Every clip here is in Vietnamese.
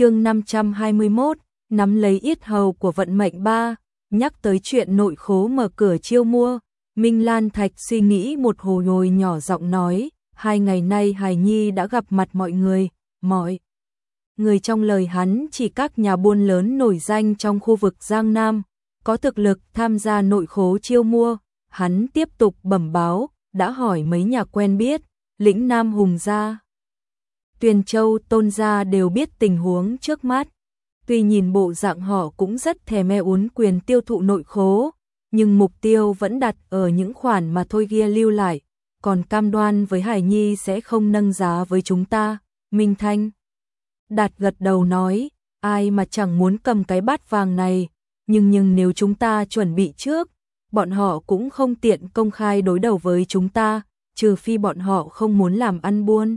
chương 521, nắm lấy yết hầu của vận mệnh ba, nhắc tới chuyện nội khố mở cửa chiêu mua, Minh Lan Thạch suy nghĩ một hồi hồi nhỏ giọng nói, hai ngày nay Hải Nhi đã gặp mặt mọi người, mọi người trong lời hắn chỉ các nhà buôn lớn nổi danh trong khu vực Giang Nam, có thực lực tham gia nội khố chiêu mua, hắn tiếp tục bẩm báo, đã hỏi mấy nhà quen biết, lĩnh Nam Hùng ra Tuyền Châu Tôn gia đều biết tình huống trước mắt. Tuy nhìn bộ dạng họ cũng rất thèm me uốn quyền tiêu thụ nội khố, nhưng mục tiêu vẫn đặt ở những khoản mà thôi ghi lưu lại, còn cam đoan với Hải Nhi sẽ không nâng giá với chúng ta. Minh Thanh Đạt gật đầu nói, ai mà chẳng muốn cầm cái bát vàng này, nhưng nhưng nếu chúng ta chuẩn bị trước, bọn họ cũng không tiện công khai đối đầu với chúng ta, trừ phi bọn họ không muốn làm ăn buôn.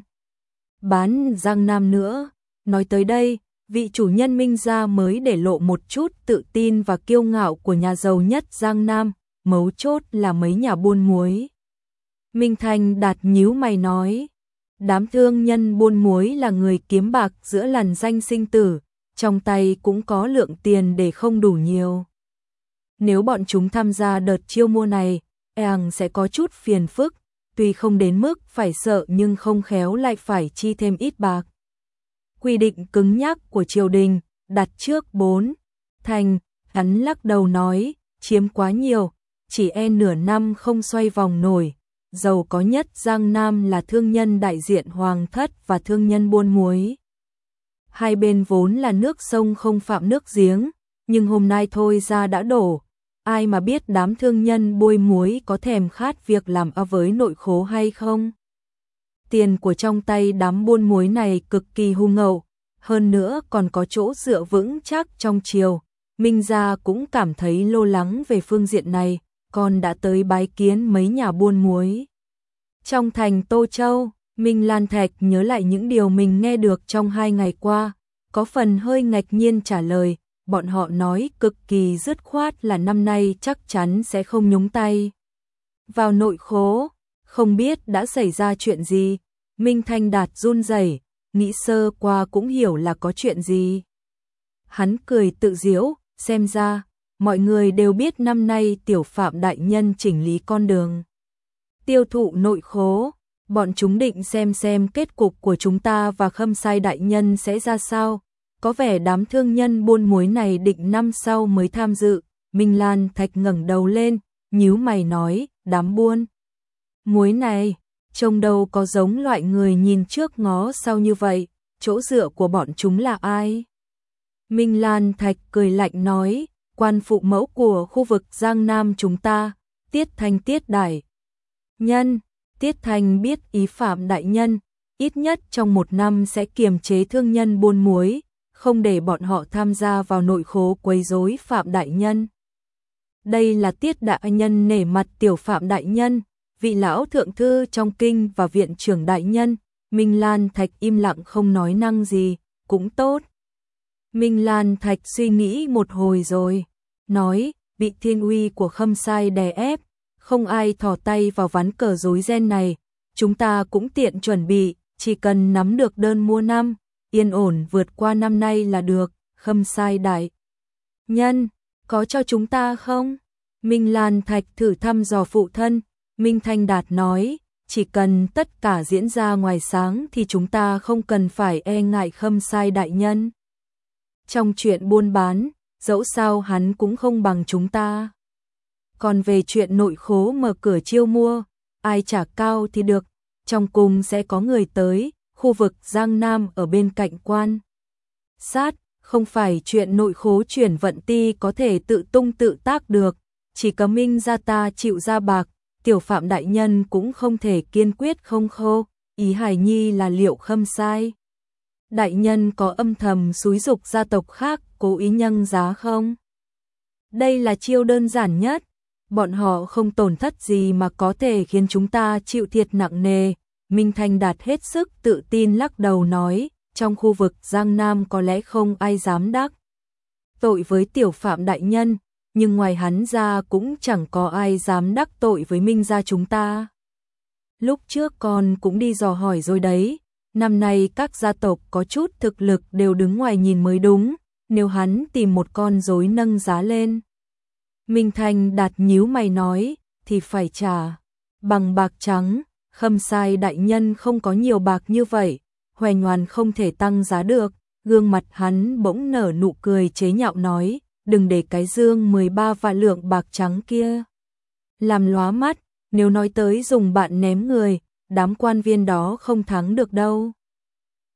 Bán Giang Nam nữa, nói tới đây, vị chủ nhân Minh Gia mới để lộ một chút tự tin và kiêu ngạo của nhà giàu nhất Giang Nam, mấu chốt là mấy nhà buôn muối. Minh Thành đạt nhíu mày nói, đám thương nhân buôn muối là người kiếm bạc giữa làn danh sinh tử, trong tay cũng có lượng tiền để không đủ nhiều. Nếu bọn chúng tham gia đợt chiêu mua này, e sẽ có chút phiền phức, tuy không đến mức phải sợ nhưng không khéo lại phải chi thêm ít bạc. Quy định cứng nhắc của triều đình, đặt trước bốn Thành, hắn lắc đầu nói, chiếm quá nhiều, chỉ e nửa năm không xoay vòng nổi. Giàu có nhất Giang Nam là thương nhân đại diện Hoàng Thất và thương nhân buôn muối. Hai bên vốn là nước sông không phạm nước giếng, nhưng hôm nay thôi ra đã đổ, ai mà biết đám thương nhân bôi muối có thèm khát việc làm a với nội khố hay không. Tiền của trong tay đám buôn muối này cực kỳ hung ngậu, hơn nữa còn có chỗ dựa vững chắc trong chiều. Minh Gia cũng cảm thấy lo lắng về phương diện này, còn đã tới bái kiến mấy nhà buôn muối. Trong thành Tô Châu, Minh Lan Thạch nhớ lại những điều mình nghe được trong hai ngày qua, có phần hơi ngạch nhiên trả lời, bọn họ nói cực kỳ dứt khoát là năm nay chắc chắn sẽ không nhúng tay. Vào nội khố, không biết đã xảy ra chuyện gì, Minh Thanh Đạt run rẩy, nghĩ sơ qua cũng hiểu là có chuyện gì. Hắn cười tự giễu xem ra, mọi người đều biết năm nay tiểu phạm đại nhân chỉnh lý con đường. Tiêu thụ nội khố, bọn chúng định xem xem kết cục của chúng ta và khâm sai đại nhân sẽ ra sao, có vẻ đám thương nhân buôn muối này định năm sau mới tham dự. Minh Lan Thạch ngẩng đầu lên, nhíu mày nói, đám buôn. Muối này, trông đâu có giống loại người nhìn trước ngó sau như vậy, chỗ dựa của bọn chúng là ai? Minh Lan Thạch cười lạnh nói, quan phụ mẫu của khu vực Giang Nam chúng ta, Tiết Thanh Tiết Đại. Nhân, Tiết Thanh biết ý phạm đại nhân, ít nhất trong một năm sẽ kiềm chế thương nhân buôn muối, không để bọn họ tham gia vào nội khố quấy rối Phạm Đại Nhân. Đây là tiết đại nhân nể mặt tiểu Phạm Đại Nhân, vị lão thượng thư trong kinh và viện trưởng đại nhân, Minh Lan Thạch im lặng không nói năng gì, cũng tốt. Minh Lan Thạch suy nghĩ một hồi rồi, nói, bị thiên uy của khâm sai đè ép, không ai thò tay vào ván cờ rối ren này, chúng ta cũng tiện chuẩn bị, chỉ cần nắm được đơn mua năm, yên ổn vượt qua năm nay là được, khâm sai đại. Nhân, có cho chúng ta không? Minh Lan Thạch thử thăm dò phụ thân, Minh Thanh Đạt nói, chỉ cần tất cả diễn ra ngoài sáng thì chúng ta không cần phải e ngại khâm sai đại nhân. Trong chuyện buôn bán, dẫu sao hắn cũng không bằng chúng ta. Còn về chuyện nội khố mở cửa chiêu mua, ai trả cao thì được, trong cùng sẽ có người tới, khu vực Giang Nam ở bên cạnh quan. Sát, không phải chuyện nội khố chuyển vận ti có thể tự tung tự tác được, chỉ cấm Minh ra ta chịu ra bạc, tiểu phạm đại nhân cũng không thể kiên quyết không khô, ý Hải Nhi là liệu khâm sai. Đại nhân có âm thầm xúi dục gia tộc khác cố ý nhân giá không? Đây là chiêu đơn giản nhất, bọn họ không tổn thất gì mà có thể khiến chúng ta chịu thiệt nặng nề, Minh Thanh Đạt hết sức tự tin lắc đầu nói, trong khu vực Giang Nam có lẽ không ai dám đắc. Tội với tiểu phạm đại nhân, nhưng ngoài hắn ra cũng chẳng có ai dám đắc tội với Minh gia chúng ta. Lúc trước con cũng đi dò hỏi rồi đấy, Năm nay các gia tộc có chút thực lực đều đứng ngoài nhìn mới đúng, nếu hắn tìm một con rối nâng giá lên. Minh Thanh đạt nhíu mày nói, thì phải trả, bằng bạc trắng, khâm sai đại nhân không có nhiều bạc như vậy, hoè nhoàn không thể tăng giá được, gương mặt hắn bỗng nở nụ cười chế nhạo nói, đừng để cái dương 13 và lượng bạc trắng kia. Làm lóa mắt, nếu nói tới dùng bạn ném người, đám quan viên đó không thắng được đâu.